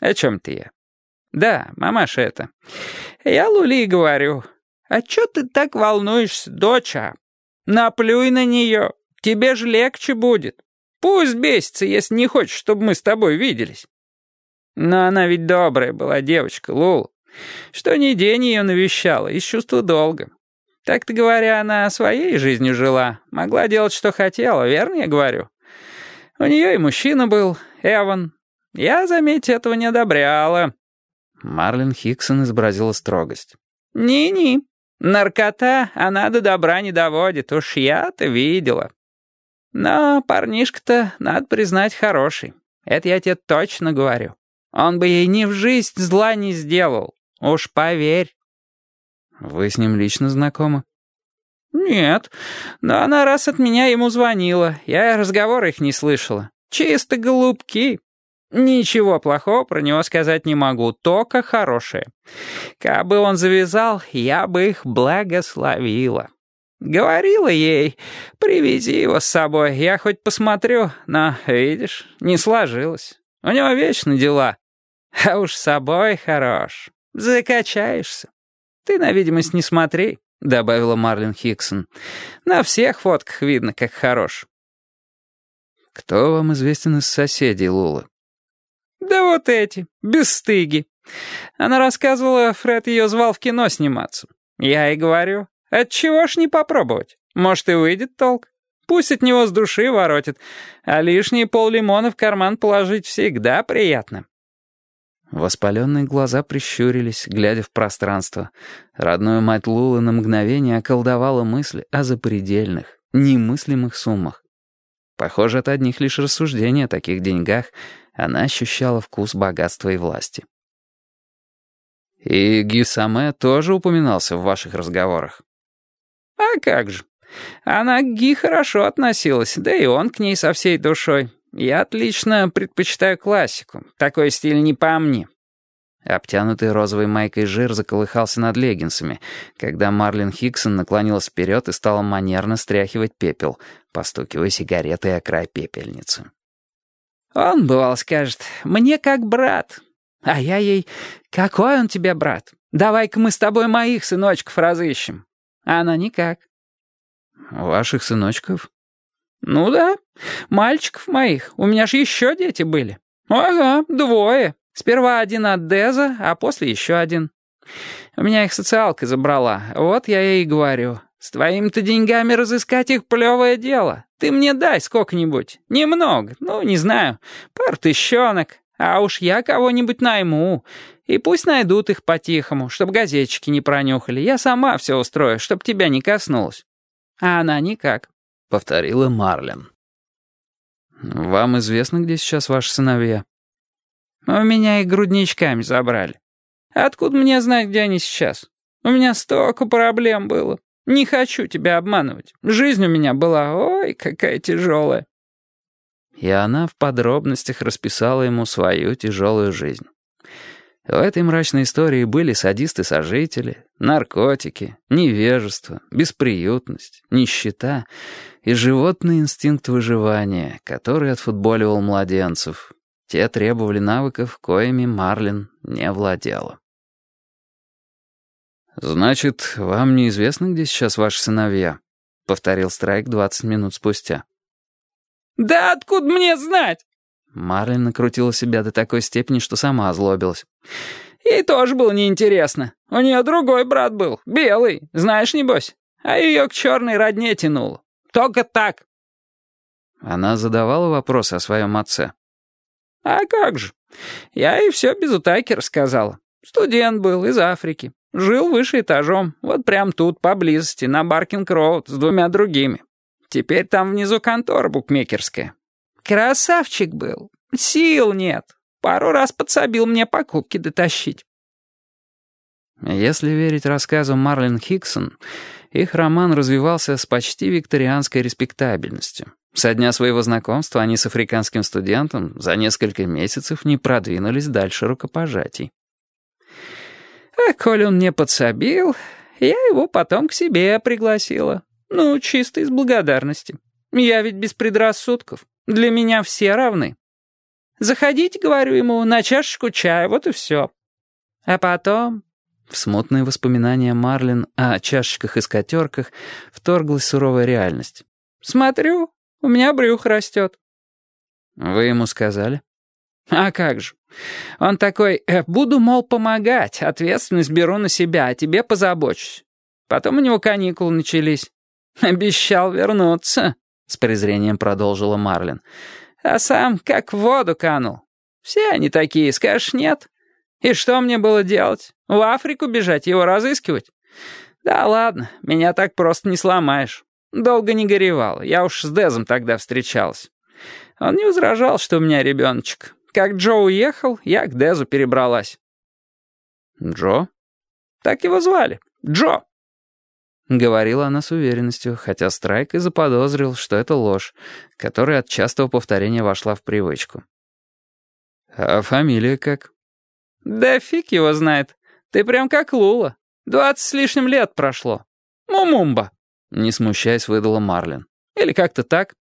О чем ты я? Да, мамаша это. Я Лули говорю. А чё ты так волнуешься, доча? Наплюй на нее. Тебе же легче будет. Пусть бесится, если не хочешь, чтобы мы с тобой виделись. Но она ведь добрая была девочка, Лул. Что ни день ее навещала, из чувства долга. Так-то говоря, она своей жизнью жила, могла делать, что хотела, верно я говорю? У нее и мужчина был, Эван. Я, заметь, этого не одобряла». Марлин Хиксон изобразила строгость. «Ни-ни, наркота она до добра не доводит, уж я-то видела. Но парнишка-то, надо признать, хороший. Это я тебе точно говорю. Он бы ей ни в жизнь зла не сделал, уж поверь». «Вы с ним лично знакомы?» «Нет, но она раз от меня ему звонила, я разговор их не слышала. Чисто голубки. Ничего плохого про него сказать не могу, только хорошее. Кабы он завязал, я бы их благословила. Говорила ей, привези его с собой, я хоть посмотрю, но, видишь, не сложилось. У него вечно дела. А уж с собой хорош, закачаешься. Ты на видимость не смотри». — добавила Марлин Хиксон. «На всех фотках видно, как хорош». «Кто вам известен из соседей Лулы?» «Да вот эти, бесстыги. Она рассказывала, Фред ее звал в кино сниматься. Я и говорю, отчего ж не попробовать? Может, и выйдет толк. Пусть от него с души воротит, а лишние пол-лимона в карман положить всегда приятно». Воспаленные глаза прищурились, глядя в пространство. Родную мать Лулы на мгновение околдовала мысли о запредельных, немыслимых суммах. Похоже, от одних лишь рассуждений о таких деньгах она ощущала вкус богатства и власти. «И Гюсаме тоже упоминался в ваших разговорах?» «А как же. Она к Ги хорошо относилась, да и он к ней со всей душой. Я отлично предпочитаю классику. Такой стиль не по мне». Обтянутый розовой майкой жир заколыхался над леггинсами, когда Марлин Хиксон наклонилась вперед и стала манерно стряхивать пепел, постукивая сигаретой о край пепельницы. «Он, бывал, скажет, мне как брат». А я ей, «Какой он тебе брат? Давай-ка мы с тобой моих сыночков разыщем». А она никак. «Ваших сыночков?» «Ну да, мальчиков моих. У меня ж еще дети были. Ага, двое. Сперва один от Деза, а после еще один. У меня их социалка забрала. Вот я ей и говорю. С твоими-то деньгами разыскать их плевое дело. Ты мне дай сколько-нибудь. Немного, ну, не знаю, пар тыщенок. А уж я кого-нибудь найму. И пусть найдут их по-тихому, чтобы газетчики не пронюхали. Я сама все устрою, чтоб тебя не коснулось. А она никак. — повторила Марлен. «Вам известно, где сейчас ваши сыновья?» «У меня их грудничками забрали. Откуда мне знать, где они сейчас? У меня столько проблем было. Не хочу тебя обманывать. Жизнь у меня была, ой, какая тяжелая». И она в подробностях расписала ему свою тяжелую жизнь. В этой мрачной истории были садисты-сожители, наркотики, невежество, бесприютность, нищета и животный инстинкт выживания, который отфутболивал младенцев. Те требовали навыков, коими Марлин не владела. «Значит, вам неизвестно, где сейчас ваши сыновья?» — повторил Страйк двадцать минут спустя. «Да откуда мне знать?» Марлин накрутила себя до такой степени, что сама озлобилась. «Ей тоже было неинтересно. У нее другой брат был, белый, знаешь, небось. А ее к черной родне тянуло. Только так». Она задавала вопросы о своем отце. «А как же? Я ей все без утайки рассказала. Студент был из Африки. Жил выше этажом, вот прям тут, поблизости, на Баркинг-Роуд, с двумя другими. Теперь там внизу контора букмекерская. Красавчик был. Сил нет. Пару раз подсобил мне покупки дотащить. Если верить рассказу Марлен Хиксон, их роман развивался с почти викторианской респектабельностью. Со дня своего знакомства они с африканским студентом за несколько месяцев не продвинулись дальше рукопожатий. А коль он мне подсобил, я его потом к себе пригласила. Ну, чисто из благодарности. Я ведь без предрассудков. Для меня все равны. Заходите, говорю ему, на чашечку чая, вот и все. А потом...» В смутные воспоминания Марлин о чашечках и скатерках вторглась суровая реальность. «Смотрю, у меня брюх растет». «Вы ему сказали?» «А как же? Он такой, «Э, буду, мол, помогать, ответственность беру на себя, а тебе позабочусь. Потом у него каникулы начались. Обещал вернуться», — с презрением продолжила Марлин. «А сам как в воду канул. Все они такие, скажешь, нет? И что мне было делать? В Африку бежать, его разыскивать? Да ладно, меня так просто не сломаешь. Долго не горевал, я уж с Дезом тогда встречалась. Он не возражал, что у меня ребеночек. Как Джо уехал, я к Дезу перебралась». «Джо?» «Так его звали. Джо». Говорила она с уверенностью, хотя Страйк и заподозрил, что это ложь, которая от частого повторения вошла в привычку. «А фамилия как?» «Да фиг его знает. Ты прям как Лула. Двадцать с лишним лет прошло. Мумумба», — не смущаясь выдала Марлин. «Или как-то так».